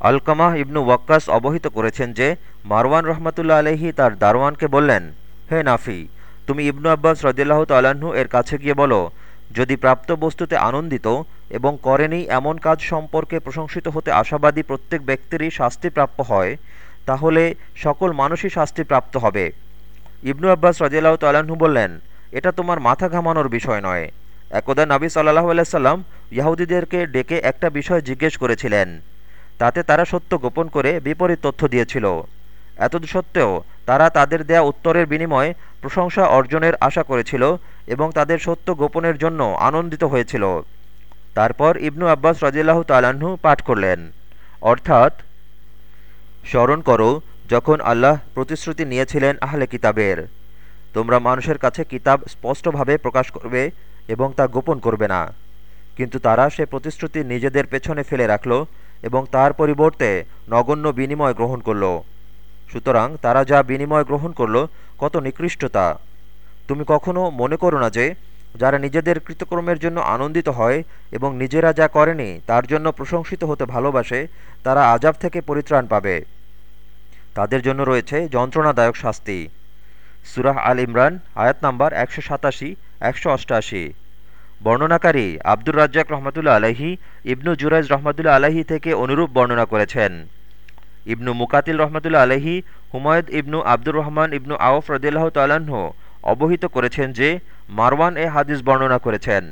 আলকামাহ ইবনু ওয়াক্কাস অবহিত করেছেন যে, মারওয়ান রহমতুল্লা আলহি তার দারোয়ানকে বললেন, হে নাফি, তুমি ইবনু আব্বাস রদিল্লাহ তাল্লাহ্ন এর কাছে গিয়ে বলো, যদি প্রাপ্ত বস্তুতে আনন্দিত এবং করেনি এমন কাজ সম্পর্কে প্রশংসিত হতে আশাবাদী প্রত্যেক ব্যক্তিরই শাস্তিপ্রাপ্য হয়, তাহলে সকল মানুষই শাস্তিপ্রাপ্ত হবে। ইবনু আব্বাস রদিল্লাহ তাল্লাহ্ন বললেন, এটা তোমার মাথা ঘামানোর বিষয় নয়। একদা নাবী সাল্লাহ আলাইসাল্লাম ইয়াহুদীদেরকে ডেকে একটা বিষয় জিজ্ঞেস করেছিলেন তাতে তারা সত্য গোপন করে বিপরীত তথ্য দিয়েছিল। এত সত্ত্বেও তারা তাদের দেয়া উত্তরের বিনিময়ে প্রশংসা অর্জনের আশা করেছিল এবং তাদের সত্য গোপনের জন্য আনন্দিত হয়েছিল। তারপর ইবনু আব্বাস রাজিল্লাহ তালাহ্ন পাঠ করলেন। অর্থাৎ, স্মরণ করো, যখন আল্লাহ প্রতিশ্রুতি নিয়েছিলেন আহলে কিতাবের, তোমরা মানুষের কাছে কিতাব স্পষ্টভাবে প্রকাশ করবে এবং তা গোপন করবে না। কিন্তু তারা সে প্রতিশ্রুতি নিজেদের পেছনে ফেলে রাখল এবং তার পরিবর্তে নগণ্য বিনিময় গ্রহণ করল। সুতরাং তারা যা বিনিময় গ্রহণ করল, কত নিকৃষ্টতা। তুমি কখনো মনে করো না যে, যারা নিজেদের কৃতকর্মের জন্য আনন্দিত হয় এবং নিজেরা যা করেনি তার জন্য প্রশংসিত হতে ভালোবাসে, তারা আজাব থেকে পরিত্রাণ পাবে। তাদের জন্য রয়েছে যন্ত্রণাদায়ক শাস্তি। সুরাহ আল ইমরান, আয়াত নাম্বার একশো সাতাশি, একশো অষ্টআশি বর্ণনাকারী আব্দুর রাজ্জাক রহমতুল্লা আলহি ইবনু জুরাইজ রহমতুল্লা আলহি থেকে অনুরূপ বর্ণনা করেছেন। ইবনু মুকাতিল রহমতুল্লা আলহি হুমায়দ ইবনু আব্দুর রহমান ইবনু আউফ রদিল্লাহ তালাহ অবহিত করেছেন যে মারওয়ান এ হাদিস বর্ণনা করেছেন।